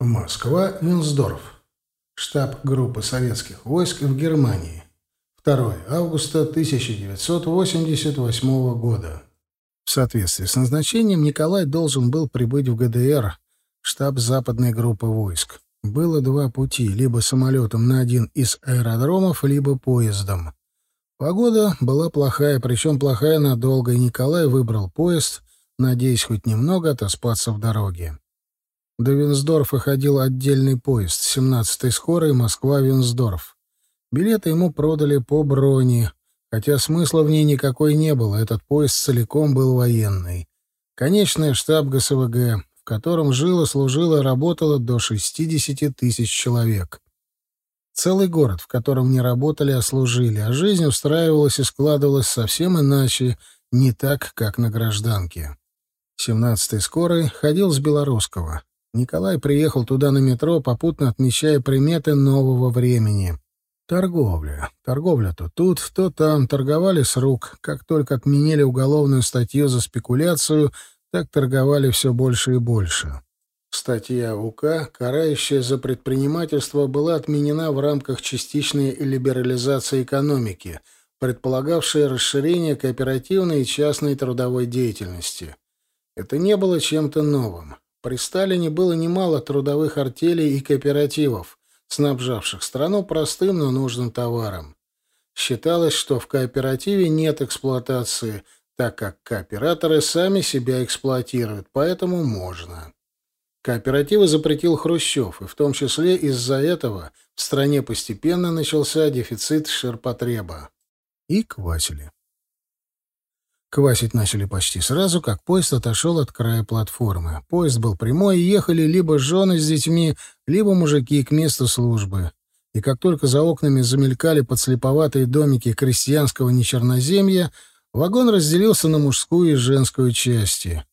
Москва, Винсдорф. Штаб группы советских войск в Германии. 2 августа 1988 года. В соответствии с назначением Николай должен был прибыть в ГДР, штаб западной группы войск. Было два пути, либо самолетом на один из аэродромов, либо поездом. Погода была плохая, причем плохая надолго, и Николай выбрал поезд, надеясь хоть немного отоспаться в дороге. До Винсдорфа ходил отдельный поезд, 17-й скорой Москва-Винсдорф. Билеты ему продали по броне, хотя смысла в ней никакой не было, этот поезд целиком был военный. Конечный штаб ГСВГ, в котором жило, служило, работало до 60 тысяч человек. Целый город, в котором не работали, а служили, а жизнь устраивалась и складывалась совсем иначе, не так, как на гражданке. 17-й скорой ходил с Белорусского. Николай приехал туда на метро, попутно отмечая приметы нового времени. Торговля. Торговля то тут, то там. Торговали с рук. Как только отменили уголовную статью за спекуляцию, так торговали все больше и больше. Статья УК, карающая за предпринимательство, была отменена в рамках частичной либерализации экономики, предполагавшей расширение кооперативной и частной трудовой деятельности. Это не было чем-то новым. При Сталине было немало трудовых артелей и кооперативов, снабжавших страну простым, но нужным товаром. Считалось, что в кооперативе нет эксплуатации, так как кооператоры сами себя эксплуатируют, поэтому можно. Кооперативы запретил Хрущев, и в том числе из-за этого в стране постепенно начался дефицит ширпотреба. И квасили. Квасить начали почти сразу, как поезд отошел от края платформы. Поезд был прямой, и ехали либо жены с детьми, либо мужики к месту службы. И как только за окнами замелькали подслеповатые домики крестьянского нечерноземья, вагон разделился на мужскую и женскую части.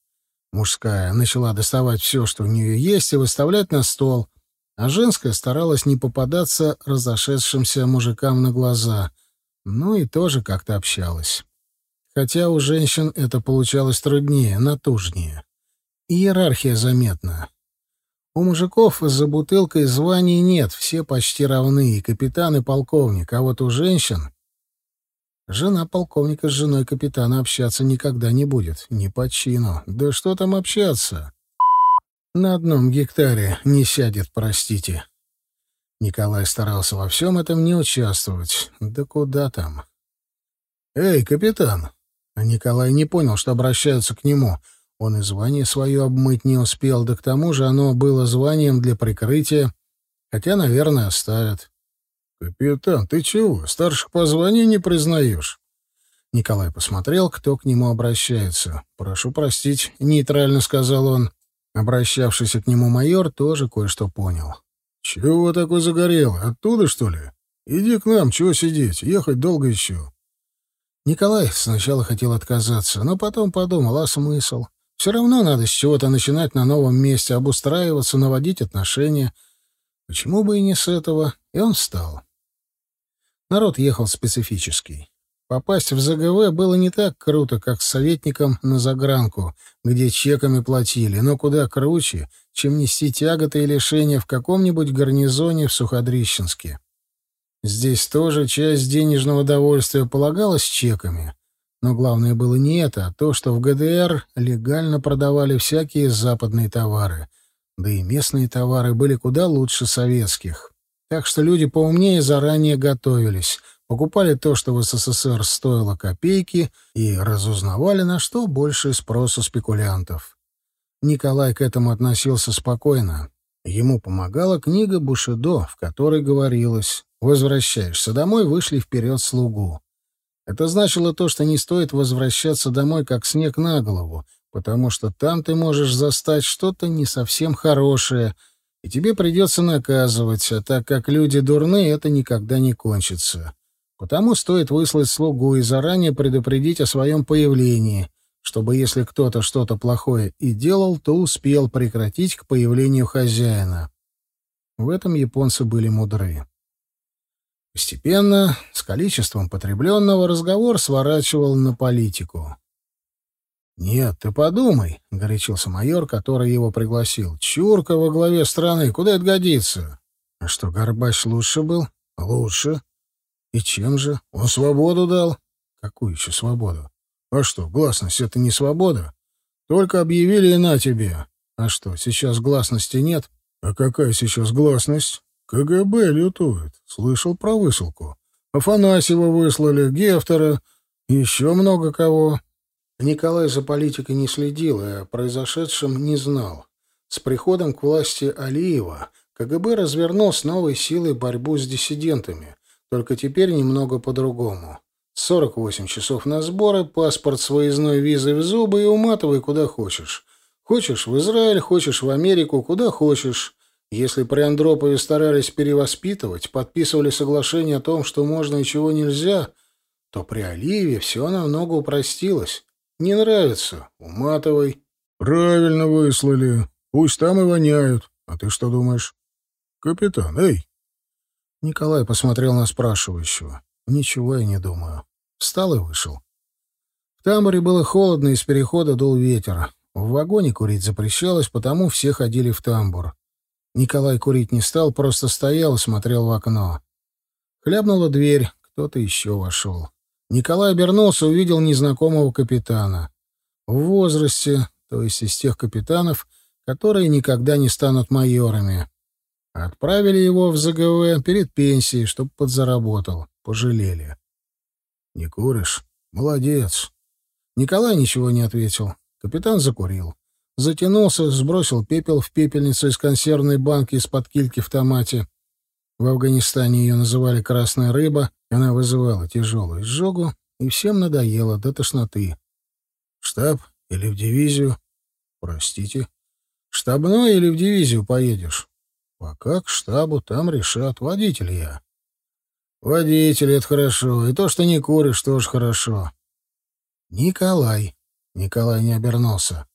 Мужская начала доставать все, что у нее есть, и выставлять на стол, а женская старалась не попадаться разошедшимся мужикам на глаза, ну и тоже как-то общалась. Хотя у женщин это получалось труднее, натужнее. Иерархия заметна. У мужиков за бутылкой званий нет, все почти равны, и капитан, и полковник, а вот у женщин... Жена полковника с женой капитана общаться никогда не будет, не по чину. Да что там общаться? На одном гектаре не сядет, простите. Николай старался во всем этом не участвовать. Да куда там? «Эй, капитан!» А Николай не понял, что обращаются к нему. Он и звание свое обмыть не успел, да к тому же оно было званием для прикрытия, хотя, наверное, оставят. «Капитан, ты чего, старших по званию не признаешь?» Николай посмотрел, кто к нему обращается. «Прошу простить», — нейтрально сказал он. Обращавшийся к нему майор тоже кое-что понял. «Чего такой загорел? Оттуда, что ли? Иди к нам, чего сидеть? Ехать долго еще». Николай сначала хотел отказаться, но потом подумал, а смысл? Все равно надо с чего-то начинать на новом месте, обустраиваться, наводить отношения. Почему бы и не с этого? И он встал. Народ ехал специфический. Попасть в ЗГВ было не так круто, как с советником на загранку, где чеками платили, но куда круче, чем нести тяготы и лишения в каком-нибудь гарнизоне в Суходрищенске. Здесь тоже часть денежного довольствия полагалась чеками. Но главное было не это, а то, что в ГДР легально продавали всякие западные товары. Да и местные товары были куда лучше советских. Так что люди поумнее заранее готовились, покупали то, что в СССР стоило копейки, и разузнавали, на что больше спроса спекулянтов. Николай к этому относился спокойно. Ему помогала книга Бушидо, в которой говорилось Возвращаешься домой, вышли вперед слугу. Это значило то, что не стоит возвращаться домой, как снег на голову, потому что там ты можешь застать что-то не совсем хорошее, и тебе придется наказывать, а так как люди дурные, это никогда не кончится. Потому стоит выслать слугу и заранее предупредить о своем появлении, чтобы если кто-то что-то плохое и делал, то успел прекратить к появлению хозяина. В этом японцы были мудры. Постепенно, с количеством потребленного, разговор сворачивал на политику. «Нет, ты подумай», — горячился майор, который его пригласил. «Чурка во главе страны, куда это годится?» «А что, Горбач лучше был?» «Лучше. И чем же? Он свободу дал?» «Какую еще свободу?» «А что, гласность — это не свобода? Только объявили и на тебе. А что, сейчас гласности нет?» «А какая сейчас гласность?» «КГБ лютует. Слышал про высылку. Афанасьева выслали, Гефтера, еще много кого». Николай за политикой не следил и о произошедшем не знал. С приходом к власти Алиева КГБ развернул с новой силой борьбу с диссидентами, только теперь немного по-другому. 48 часов на сборы, паспорт с выездной визой в зубы и уматывай куда хочешь. Хочешь в Израиль, хочешь в Америку, куда хочешь. Если при Андропове старались перевоспитывать, подписывали соглашение о том, что можно и чего нельзя, то при Алиеве все намного упростилось. Не нравится? Уматывай. Правильно выслали. Пусть там и воняют. А ты что думаешь? Капитан, эй! Николай посмотрел на спрашивающего. Ничего я не думаю. Встал и вышел. В тамбуре было холодно, из перехода дул ветер. В вагоне курить запрещалось, потому все ходили в тамбур. Николай курить не стал, просто стоял и смотрел в окно. Хлябнула дверь, кто-то еще вошел. Николай обернулся, увидел незнакомого капитана. В возрасте, то есть из тех капитанов, которые никогда не станут майорами. Отправили его в ЗГВ перед пенсией, чтобы подзаработал. Пожалели. «Не куришь? Молодец». Николай ничего не ответил. Капитан закурил. Затянулся, сбросил пепел в пепельницу из консервной банки из-под кильки в томате. В Афганистане ее называли «красная рыба», она вызывала тяжелую изжогу, и всем надоело до тошноты. «Штаб или в дивизию?» «Простите. Штабной или в дивизию поедешь?» «Пока к штабу, там решат. Водитель я». «Водитель — это хорошо, и то, что не куришь, тоже хорошо». «Николай». Николай не обернулся.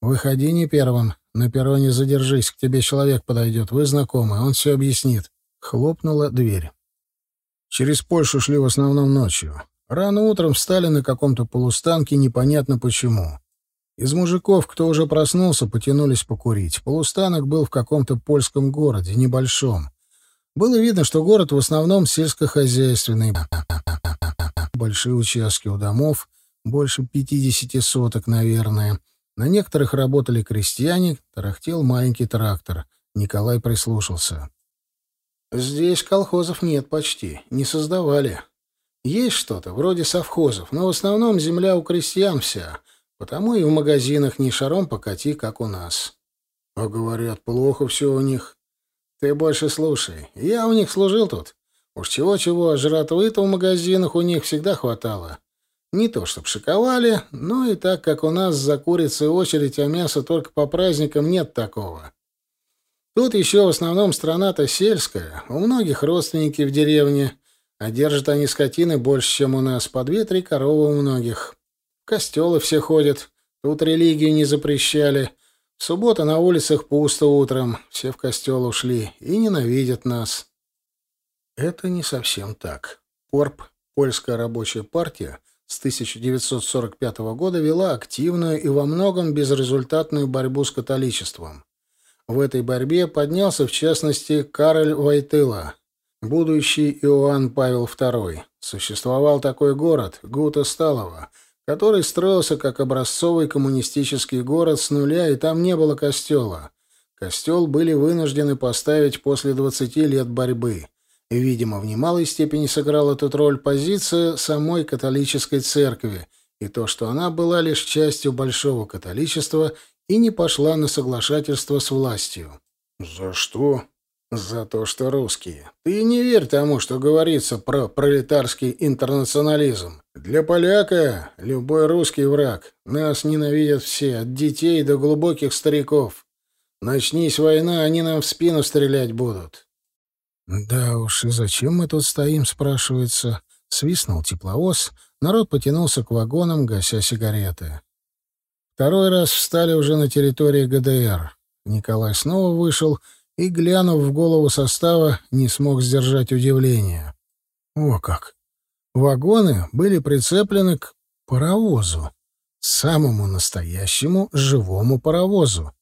«Выходи не первым. На перроне задержись, к тебе человек подойдет. Вы знакомы, он все объяснит». Хлопнула дверь. Через Польшу шли в основном ночью. Рано утром встали на каком-то полустанке, непонятно почему. Из мужиков, кто уже проснулся, потянулись покурить. Полустанок был в каком-то польском городе, небольшом. Было видно, что город в основном сельскохозяйственный. Большие участки у домов, больше пятидесяти соток, наверное. На некоторых работали крестьяне, тарахтел маленький трактор. Николай прислушался. Здесь колхозов нет почти, не создавали. Есть что-то, вроде совхозов, но в основном земля у крестьян вся, потому и в магазинах не шаром покати, как у нас. А говорят, плохо все у них. Ты больше слушай. Я у них служил тут. Уж чего-чего, жратвы-то в магазинах у них всегда хватало. Не то чтоб шиковали, но и так, как у нас за курицей очередь, а мяса только по праздникам нет такого. Тут еще в основном страна-то сельская, у многих родственники в деревне, а держат они скотины больше, чем у нас, по две-три коровы у многих. В костелы все ходят, тут религию не запрещали. В субботу на улицах пусто утром, все в костел ушли и ненавидят нас. Это не совсем так. Порп, польская рабочая партия, с 1945 года вела активную и во многом безрезультатную борьбу с католичеством. В этой борьбе поднялся, в частности, Кароль Войтыла, будущий Иоанн Павел II. Существовал такой город, Гута Сталова, который строился как образцовый коммунистический город с нуля, и там не было костела. Костел были вынуждены поставить после 20 лет борьбы. Видимо, в немалой степени сыграла тут роль позиция самой католической церкви и то, что она была лишь частью большого католичества и не пошла на соглашательство с властью. «За что?» «За то, что русские. Ты не верь тому, что говорится про пролетарский интернационализм. Для поляка любой русский враг. Нас ненавидят все, от детей до глубоких стариков. Начнись война, они нам в спину стрелять будут». «Да уж, и зачем мы тут стоим?» — спрашивается. Свистнул тепловоз, народ потянулся к вагонам, гася сигареты. Второй раз встали уже на территории ГДР. Николай снова вышел и, глянув в голову состава, не смог сдержать удивления. О как! Вагоны были прицеплены к паровозу. самому настоящему живому паровозу.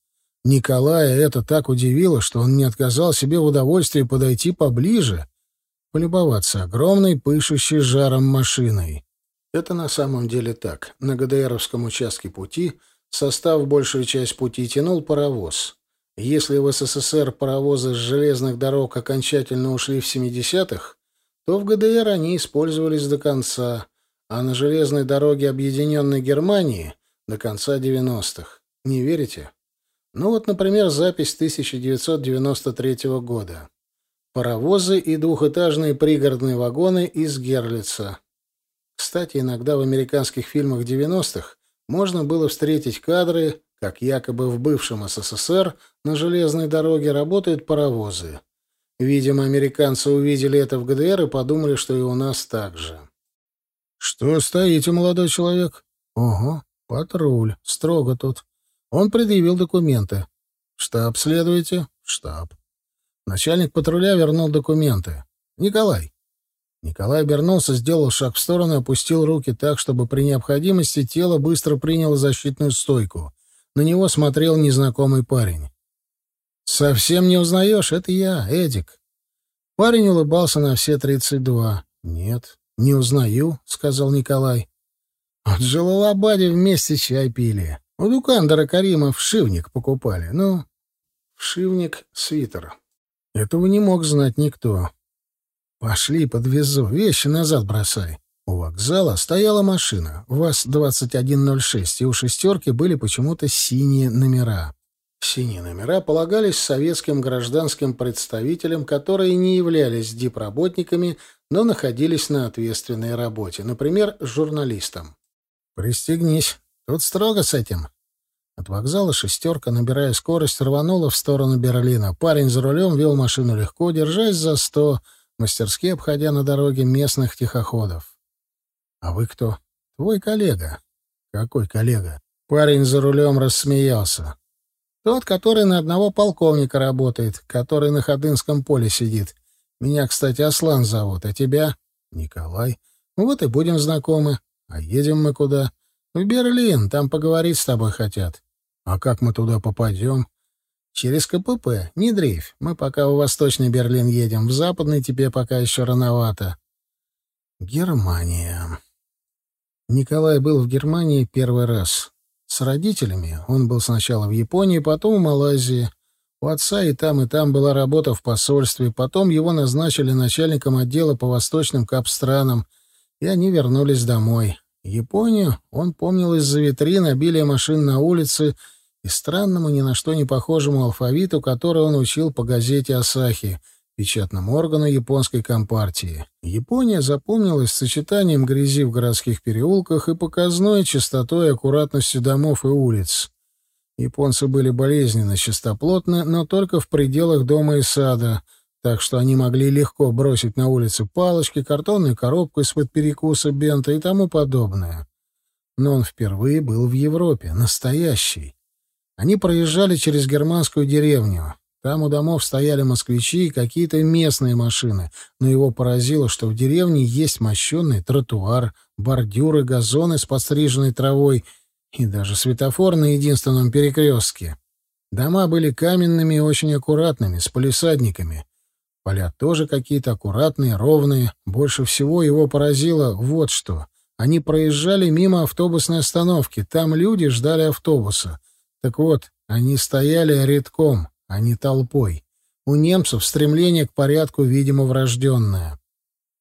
Николая это так удивило, что он не отказал себе в удовольствии подойти поближе, полюбоваться огромной, пышущей жаром машиной. Это на самом деле так. На ГДРовском участке пути состав большую часть пути тянул паровоз. Если в СССР паровозы с железных дорог окончательно ушли в 70-х, то в ГДР они использовались до конца, а на железной дороге Объединенной Германии — до конца 90-х. Не верите? Ну вот, например, запись 1993 года. Паровозы и двухэтажные пригородные вагоны из Герлица. Кстати, иногда в американских фильмах 90-х можно было встретить кадры, как якобы в бывшем СССР на железной дороге работают паровозы. Видимо, американцы увидели это в ГДР и подумали, что и у нас так же. «Что стоите, молодой человек?» «Ого, патруль. Строго тут. Он предъявил документы. Штаб следуете?» «Штаб». Начальник патруля вернул документы. «Николай». Николай обернулся, сделал шаг в сторону и опустил руки так, чтобы при необходимости тело быстро приняло защитную стойку. На него смотрел незнакомый парень. «Совсем не узнаешь? Это я, Эдик». Парень улыбался на все тридцать два. «Нет, не узнаю», — сказал Николай. «В Джалалабаде вместе чай пили. У Дукандера Карима вшивник покупали. Ну, вшивник — свитер. Этого не мог знать никто. Пошли, подвезу. Вещи назад бросай». У вокзала стояла машина, ВАЗ-2106, и у «шестерки» были почему-то синие номера. Синие номера полагались советским гражданским представителям, которые не являлись дипработниками, но находились на ответственной работе, например, журналистам. «Пристегнись. Тут строго с этим». От вокзала «шестерка», набирая скорость, рванула в сторону Берлина. Парень за рулем вел машину легко, держась за сто, мастерски обходя на дороге местных тихоходов. «А вы кто?» «Твой коллега». «Какой коллега?» Парень за рулем рассмеялся. Тот, который на одного полковника работает, который на Ходынском поле сидит. Меня, кстати, Аслан зовут, а тебя? Николай. Вот и будем знакомы. А едем мы куда? В Берлин, там поговорить с тобой хотят. А как мы туда попадем? Через КПП, не дрейфь. Мы пока в Восточный Берлин едем, в Западный тебе пока еще рановато. Германия. Николай был в Германии первый раз. С родителями он был сначала в Японии, потом в Малайзии. У отца и там, и там была работа в посольстве, потом его назначили начальником отдела по восточным капстранам, и они вернулись домой. Японию он помнил из-за витрин, обилия машин на улице и странному, ни на что не похожему алфавиту, который он учил по газете «Асахи», печатному органу японской компартии. Япония запомнилась сочетанием грязи в городских переулках и показной чистотой и аккуратностью домов и улиц. Японцы были болезненно чистоплотны, но только в пределах дома и сада, так что они могли легко бросить на улице палочки, картонную коробку из-под перекуса бента и тому подобное. Но он впервые был в Европе, настоящий. Они проезжали через германскую деревню. Там у домов стояли москвичи и какие-то местные машины, но его поразило, что в деревне есть мощенный тротуар, бордюры, газоны с подстриженной травой и даже светофор на единственном перекрестке. Дома были каменными и очень аккуратными, с полисадниками. Поля тоже какие-то аккуратные, ровные. Больше всего его поразило вот что. Они проезжали мимо автобусной остановки. Там люди ждали автобуса. Так вот, они стояли редком а не толпой. У немцев стремление к порядку, видимо, врожденное.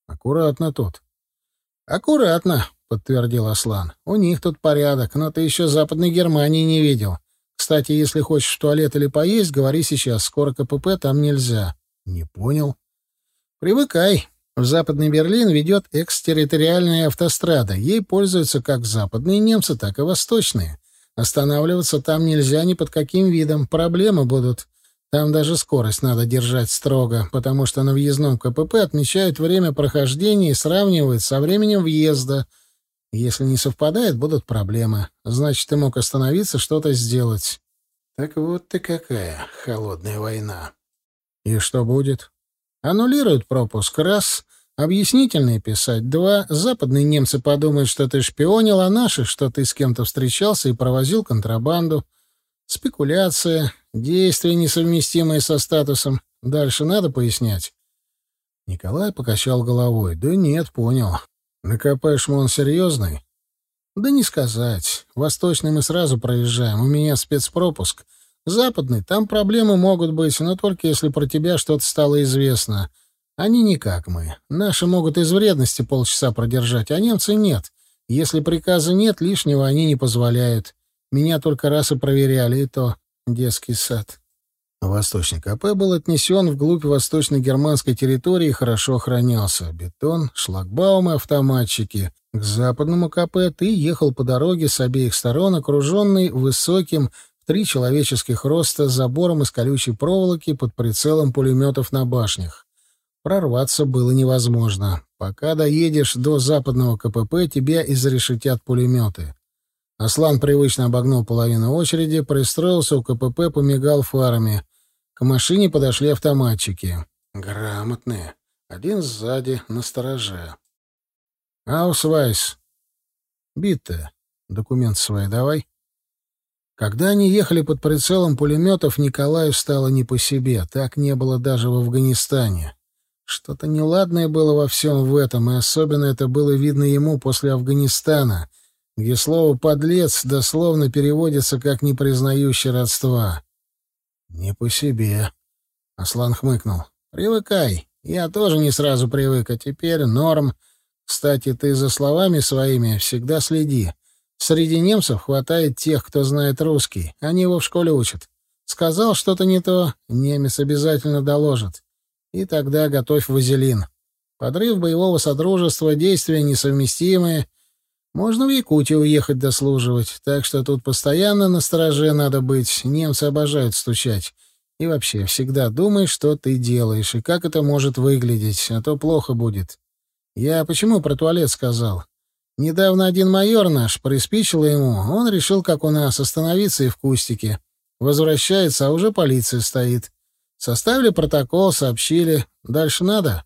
Аккуратно тут. Аккуратно, подтвердил Аслан. У них тут порядок, но ты еще Западной Германии не видел. Кстати, если хочешь в туалет или поесть, говори сейчас, скоро КПП там нельзя. Не понял. Привыкай. В Западный Берлин ведет экстерриториальная автострада. Ей пользуются как западные немцы, так и восточные. Останавливаться там нельзя ни под каким видом. Проблемы будут. Там даже скорость надо держать строго, потому что на въездном КПП отмечают время прохождения и сравнивают со временем въезда. Если не совпадает, будут проблемы. Значит, ты мог остановиться, что-то сделать. Так вот ты какая холодная война. И что будет? Аннулируют пропуск раз, Объяснительные писать. Два. Западные немцы подумают, что ты шпионил, а наши, что ты с кем-то встречался и провозил контрабанду. Спекуляция, действия, несовместимые со статусом. Дальше надо пояснять. Николай покачал головой. Да нет, понял. Накопаешь он серьезный? Да не сказать. Восточный мы сразу проезжаем. У меня спецпропуск. Западный, там проблемы могут быть, но только если про тебя что-то стало известно. Они не как мы. Наши могут из вредности полчаса продержать, а немцы нет. Если приказа нет, лишнего они не позволяют. Меня только раз и проверяли, и то детский сад. Восточный КП был отнесен вглубь восточно-германской территории и хорошо охранялся. Бетон, шлагбаумы, автоматчики. К западному КП ты ехал по дороге с обеих сторон, окруженный высоким три человеческих роста забором из колючей проволоки под прицелом пулеметов на башнях. Прорваться было невозможно. Пока доедешь до западного КПП, тебя изрешетят пулеметы. Аслан привычно обогнул половину очереди, пристроился у КПП, помигал фарами. К машине подошли автоматчики. Грамотные. Один сзади, настороже. «Аусвайс». «Bitte. Документ свой давай». Когда они ехали под прицелом пулеметов, Николаю стало не по себе. Так не было даже в Афганистане. Что-то неладное было во всем в этом, и особенно это было видно ему после Афганистана — где слово «подлец» дословно переводится как «непризнающий родства». «Не по себе», — Аслан хмыкнул. «Привыкай. Я тоже не сразу привык, а теперь норм. Кстати, ты за словами своими всегда следи. Среди немцев хватает тех, кто знает русский. Они его в школе учат. Сказал что-то не то, немец обязательно доложит. И тогда готовь вазелин. Подрыв боевого содружества, действия несовместимые, можно в Якутию уехать дослуживать, так что тут постоянно на стороже надо быть. Немцы обожают стучать. И вообще, всегда думай, что ты делаешь и как это может выглядеть, а то плохо будет. Я почему про туалет сказал? Недавно один майор наш приспичил ему. Он решил, как у нас, остановиться и в кустике. Возвращается, а уже полиция стоит. Составили протокол, сообщили. Дальше надо?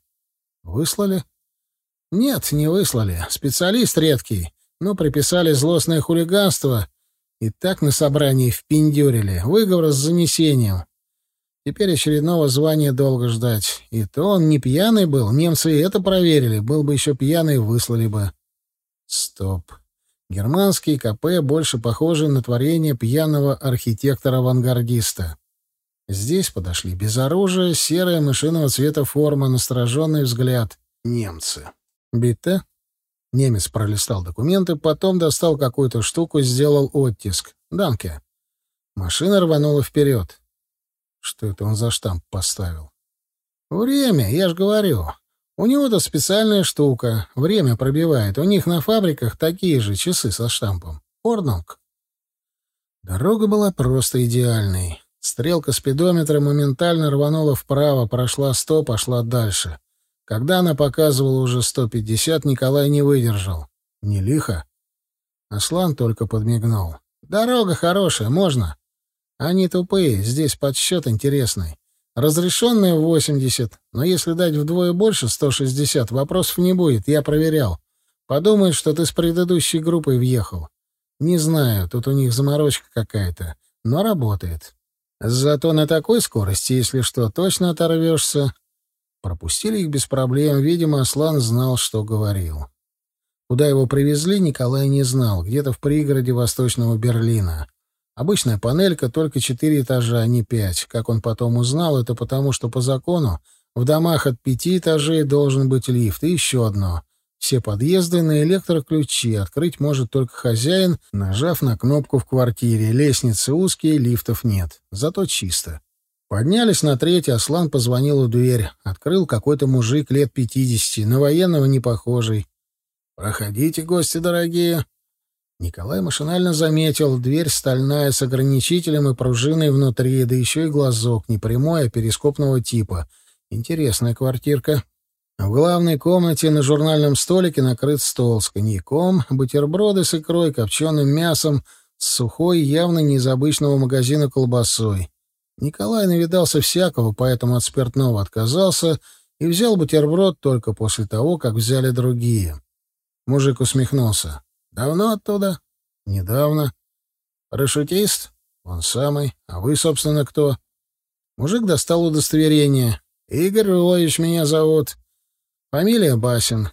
Выслали? Нет, не выслали. Специалист редкий но приписали злостное хулиганство и так на собрании впендюрили. Выговор с занесением. Теперь очередного звания долго ждать. И то он не пьяный был, немцы это проверили. Был бы еще пьяный, выслали бы. Стоп. Германский КП больше похожи на творение пьяного архитектора-авангардиста. Здесь подошли без оружия, серая мышиного цвета форма, настороженный взгляд. Немцы. Битте? Немец пролистал документы, потом достал какую-то штуку, сделал оттиск. «Данке». Машина рванула вперед. Что это он за штамп поставил? «Время, я ж говорю. У него-то специальная штука. Время пробивает. У них на фабриках такие же часы со штампом. Орнунг». Дорога была просто идеальной. Стрелка спидометра моментально рванула вправо, прошла сто, пошла дальше. Когда она показывала уже 150, Николай не выдержал. Не лихо. Аслан только подмигнул. «Дорога хорошая, можно?» «Они тупые, здесь подсчет интересный. Разрешенные 80, но если дать вдвое больше 160, вопросов не будет, я проверял. Подумают, что ты с предыдущей группой въехал. Не знаю, тут у них заморочка какая-то, но работает. Зато на такой скорости, если что, точно оторвешься. Пропустили их без проблем. Видимо, Аслан знал, что говорил. Куда его привезли, Николай не знал. Где-то в пригороде Восточного Берлина. Обычная панелька, только четыре этажа, а не пять. Как он потом узнал, это потому, что по закону в домах от пяти этажей должен быть лифт. И еще одно. Все подъезды на электроключи. Открыть может только хозяин, нажав на кнопку в квартире. Лестницы узкие, лифтов нет. Зато чисто. Поднялись на третий, Аслан позвонил в дверь. Открыл какой-то мужик лет пятидесяти, на военного не похожий. «Проходите, гости дорогие». Николай машинально заметил, дверь стальная, с ограничителем и пружиной внутри, да еще и глазок, не прямой, а перископного типа. Интересная квартирка. В главной комнате на журнальном столике накрыт стол с коньяком, бутерброды с икрой, копченым мясом, с сухой, явно не из обычного магазина колбасой. Николай навидался всякого, поэтому от спиртного отказался и взял бутерброд только после того, как взяли другие. Мужик усмехнулся. «Давно оттуда?» «Недавно». «Парашютист?» «Он самый. А вы, собственно, кто?» Мужик достал удостоверение. «Игорь Львович меня зовут. Фамилия Басин.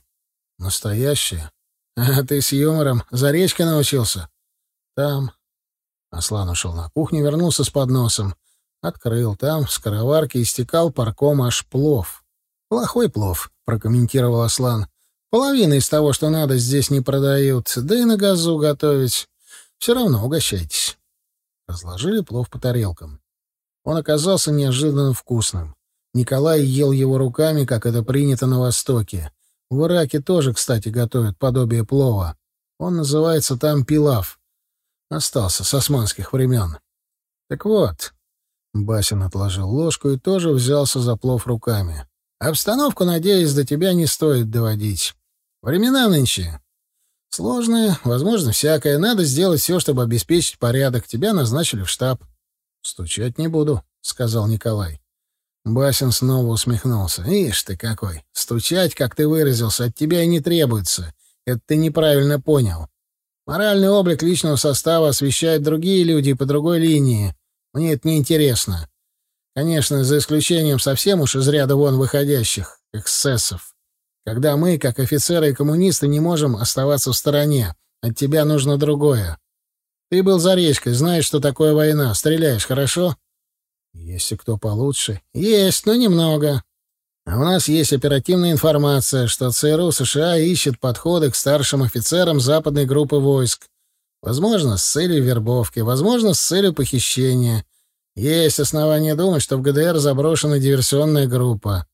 Настоящая. А ты с юмором за речкой научился?» «Там». Аслан ушел на кухню, вернулся с подносом. Открыл. Там, в скороварке, истекал парком аж плов. «Плохой плов», — прокомментировал Аслан. «Половина из того, что надо, здесь не продают. Да и на газу готовить. Все равно угощайтесь». Разложили плов по тарелкам. Он оказался неожиданно вкусным. Николай ел его руками, как это принято на Востоке. В Ираке тоже, кстати, готовят подобие плова. Он называется там пилав. Остался с османских времен. Так вот, Басин отложил ложку и тоже взялся за плов руками. Обстановку, надеюсь, до тебя не стоит доводить. Времена нынче сложные, возможно, всякое. Надо сделать все, чтобы обеспечить порядок. Тебя назначили в штаб. Стучать не буду, сказал Николай. Басин снова усмехнулся. «Ишь ты какой! Стучать, как ты выразился, от тебя и не требуется. Это ты неправильно понял. Моральный облик личного состава освещают другие люди по другой линии. Мне это не интересно. Конечно, за исключением совсем уж из ряда вон выходящих эксцессов. Когда мы, как офицеры и коммунисты, не можем оставаться в стороне. От тебя нужно другое. Ты был за речкой, знаешь, что такое война. Стреляешь, хорошо?» Есть кто получше. Есть, но немного. А у нас есть оперативная информация, что ЦРУ США ищет подходы к старшим офицерам западной группы войск. Возможно, с целью вербовки, возможно, с целью похищения. Есть основания думать, что в ГДР заброшена диверсионная группа.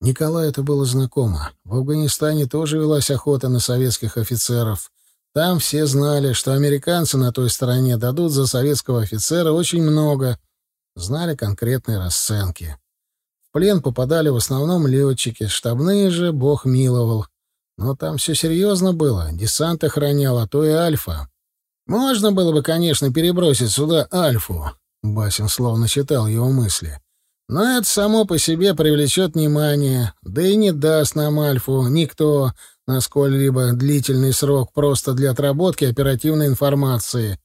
Николаю это было знакомо. В Афганистане тоже велась охота на советских офицеров. Там все знали, что американцы на той стороне дадут за советского офицера очень много, знали конкретные расценки. В плен попадали в основном летчики, штабные же бог миловал. Но там все серьезно было, десант охранял, а то и Альфа. Можно было бы, конечно, перебросить сюда Альфу. Басин словно читал его мысли. Но это само по себе привлечет внимание, да и не даст нам Альфу никто на сколь-либо длительный срок просто для отработки оперативной информации.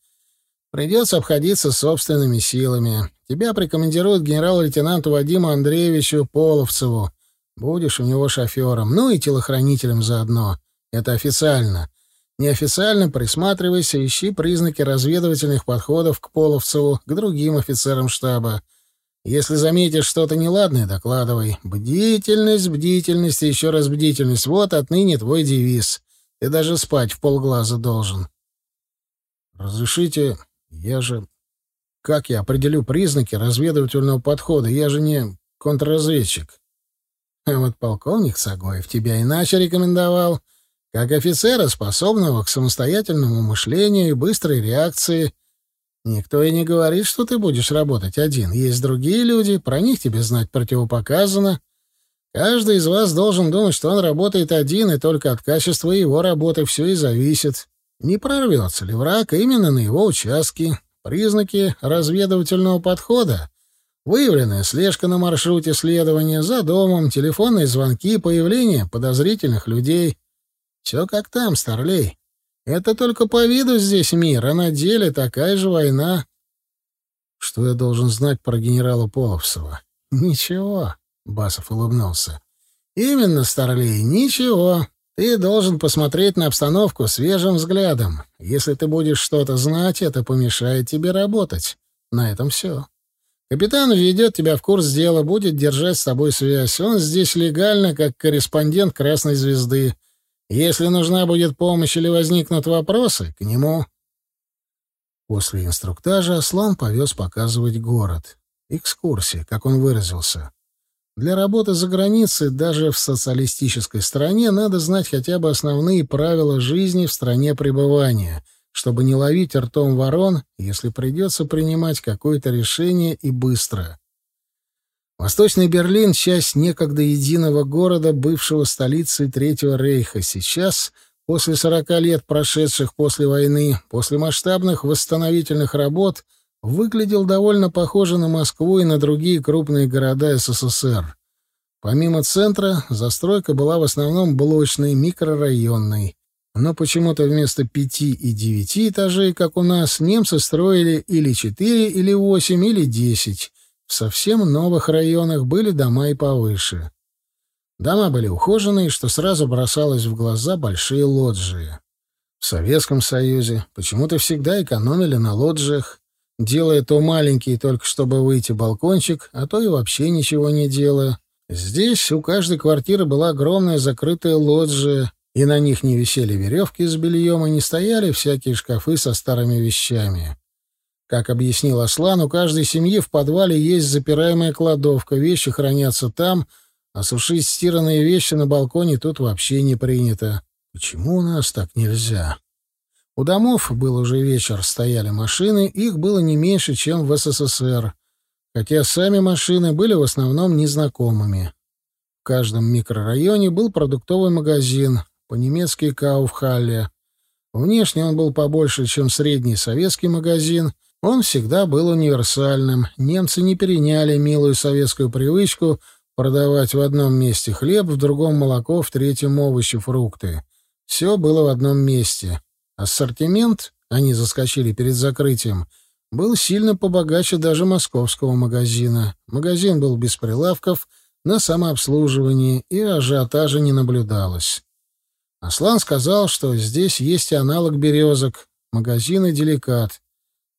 Придется обходиться собственными силами. Тебя прикомандируют генерал-лейтенанту Вадиму Андреевичу Половцеву. Будешь у него шофером, ну и телохранителем заодно. Это официально. Неофициально присматривайся, ищи признаки разведывательных подходов к Половцеву, к другим офицерам штаба. Если заметишь что-то неладное, докладывай. Бдительность, бдительность и еще раз бдительность. Вот отныне твой девиз. Ты даже спать в полглаза должен. Разрешите я же... Как я определю признаки разведывательного подхода? Я же не контрразведчик. А вот полковник Сагоев тебя иначе рекомендовал. Как офицера, способного к самостоятельному мышлению и быстрой реакции. Никто и не говорит, что ты будешь работать один. Есть другие люди, про них тебе знать противопоказано. Каждый из вас должен думать, что он работает один, и только от качества его работы все и зависит. Не прорвется ли враг именно на его участке? Признаки разведывательного подхода. Выявленная слежка на маршруте следования, за домом, телефонные звонки, появление подозрительных людей. Все как там, старлей. Это только по виду здесь мир, а на деле такая же война. Что я должен знать про генерала Половцева? Ничего, Басов улыбнулся. Именно, старлей, ничего. Ты должен посмотреть на обстановку свежим взглядом. Если ты будешь что-то знать, это помешает тебе работать. На этом все. Капитан введет тебя в курс дела, будет держать с тобой связь. Он здесь легально, как корреспондент Красной Звезды. Если нужна будет помощь или возникнут вопросы, к нему. После инструктажа Аслан повез показывать город. Экскурсия, как он выразился. Для работы за границей даже в социалистической стране надо знать хотя бы основные правила жизни в стране пребывания, чтобы не ловить ртом ворон, если придется принимать какое-то решение и быстро. Восточный Берлин — часть некогда единого города, бывшего столицей Третьего Рейха. Сейчас, после 40 лет, прошедших после войны, после масштабных восстановительных работ — выглядел довольно похоже на Москву и на другие крупные города СССР. Помимо центра, застройка была в основном блочной, микрорайонной. Но почему-то вместо пяти и девяти этажей, как у нас, немцы строили или четыре, или восемь, или десять. В совсем новых районах были дома и повыше. Дома были ухоженные, что сразу бросалось в глаза большие лоджии. В Советском Союзе почему-то всегда экономили на лоджиях, делая то маленький, только чтобы выйти балкончик, а то и вообще ничего не делая. Здесь у каждой квартиры была огромная закрытая лоджия, и на них не висели веревки с бельем, и не стояли всякие шкафы со старыми вещами. Как объяснил Аслан, у каждой семьи в подвале есть запираемая кладовка, вещи хранятся там, а сушить стиранные вещи на балконе тут вообще не принято. Почему у нас так нельзя? У домов был уже вечер, стояли машины, их было не меньше, чем в СССР, хотя сами машины были в основном незнакомыми. В каждом микрорайоне был продуктовый магазин, по-немецки Кауфхалле. Внешне он был побольше, чем средний советский магазин. Он всегда был универсальным. Немцы не переняли милую советскую привычку продавать в одном месте хлеб, в другом молоко, в третьем овощи, фрукты. Все было в одном месте. Ассортимент, они заскочили перед закрытием, был сильно побогаче даже московского магазина. Магазин был без прилавков, на самообслуживании, и ажиотажа не наблюдалось. Аслан сказал, что здесь есть аналог березок, магазины «Деликат».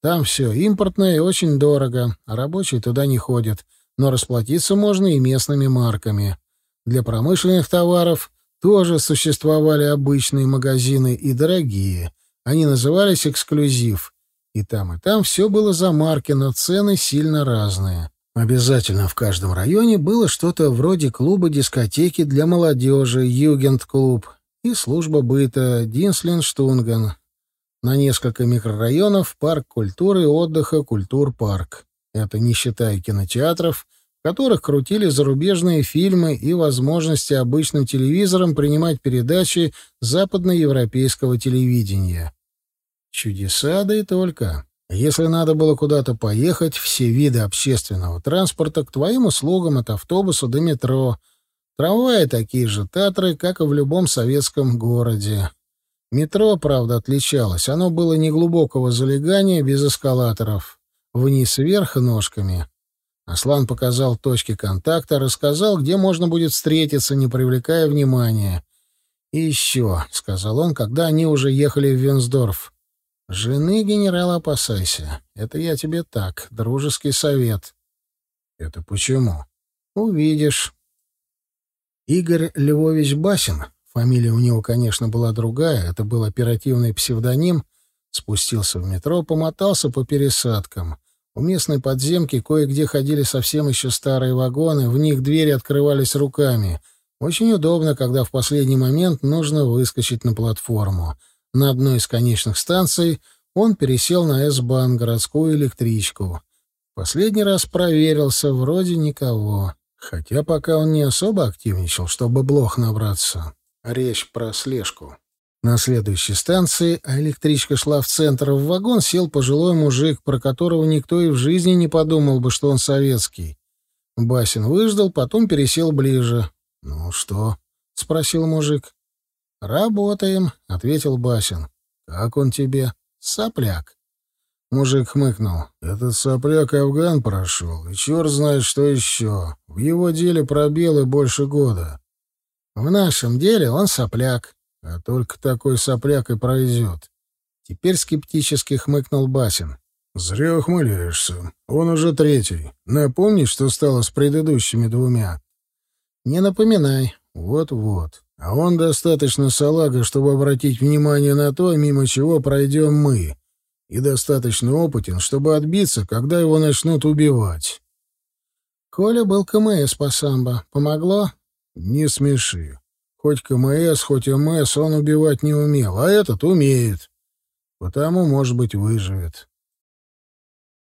Там все импортное и очень дорого, а рабочие туда не ходят, но расплатиться можно и местными марками. Для промышленных товаров тоже существовали обычные магазины и дорогие. Они назывались «Эксклюзив». И там, и там все было за марки, но цены сильно разные. Обязательно в каждом районе было что-то вроде клуба-дискотеки для молодежи, югент-клуб, и служба быта Динслинштунген. На несколько микрорайонов парк культуры и отдыха «Культур-парк». Это не считая кинотеатров, в которых крутили зарубежные фильмы и возможности обычным телевизором принимать передачи западноевропейского телевидения. Чудеса, да и только. Если надо было куда-то поехать, все виды общественного транспорта к твоим услугам от автобуса до метро — Трамваи такие же Татры, как и в любом советском городе. Метро, правда, отличалось. Оно было неглубокого залегания, без эскалаторов. Вниз-вверх ножками. Аслан показал точки контакта, рассказал, где можно будет встретиться, не привлекая внимания. «И еще», — сказал он, когда они уже ехали в Венсдорф. «Жены генерала опасайся. Это я тебе так, дружеский совет». «Это почему?» «Увидишь». Игорь Львович Басин, фамилия у него, конечно, была другая, это был оперативный псевдоним, спустился в метро, помотался по пересадкам. У местной подземки кое-где ходили совсем еще старые вагоны, в них двери открывались руками. Очень удобно, когда в последний момент нужно выскочить на платформу. На одной из конечных станций он пересел на С-бан, городскую электричку. Последний раз проверился, вроде никого. Хотя пока он не особо активничал, чтобы блох набраться. Речь про слежку. На следующей станции, а электричка шла в центр, в вагон сел пожилой мужик, про которого никто и в жизни не подумал бы, что он советский. Басин выждал, потом пересел ближе. «Ну что?» — спросил мужик. «Работаем», — ответил Басин. «Как он тебе?» «Сопляк». Мужик хмыкнул. «Этот сопляк Афган прошел, и черт знает, что еще. В его деле пробелы больше года. В нашем деле он сопляк, а только такой сопляк и пройдет». Теперь скептически хмыкнул Басин. «Зря ухмыляешься. Он уже третий. Напомни, что стало с предыдущими двумя». «Не напоминай. Вот-вот. А он достаточно салага, чтобы обратить внимание на то, мимо чего пройдем мы» и достаточно опытен, чтобы отбиться, когда его начнут убивать. Коля был КМС по самбо. Помогло? Не смеши. Хоть КМС, хоть МС он убивать не умел, а этот умеет. Потому, может быть, выживет.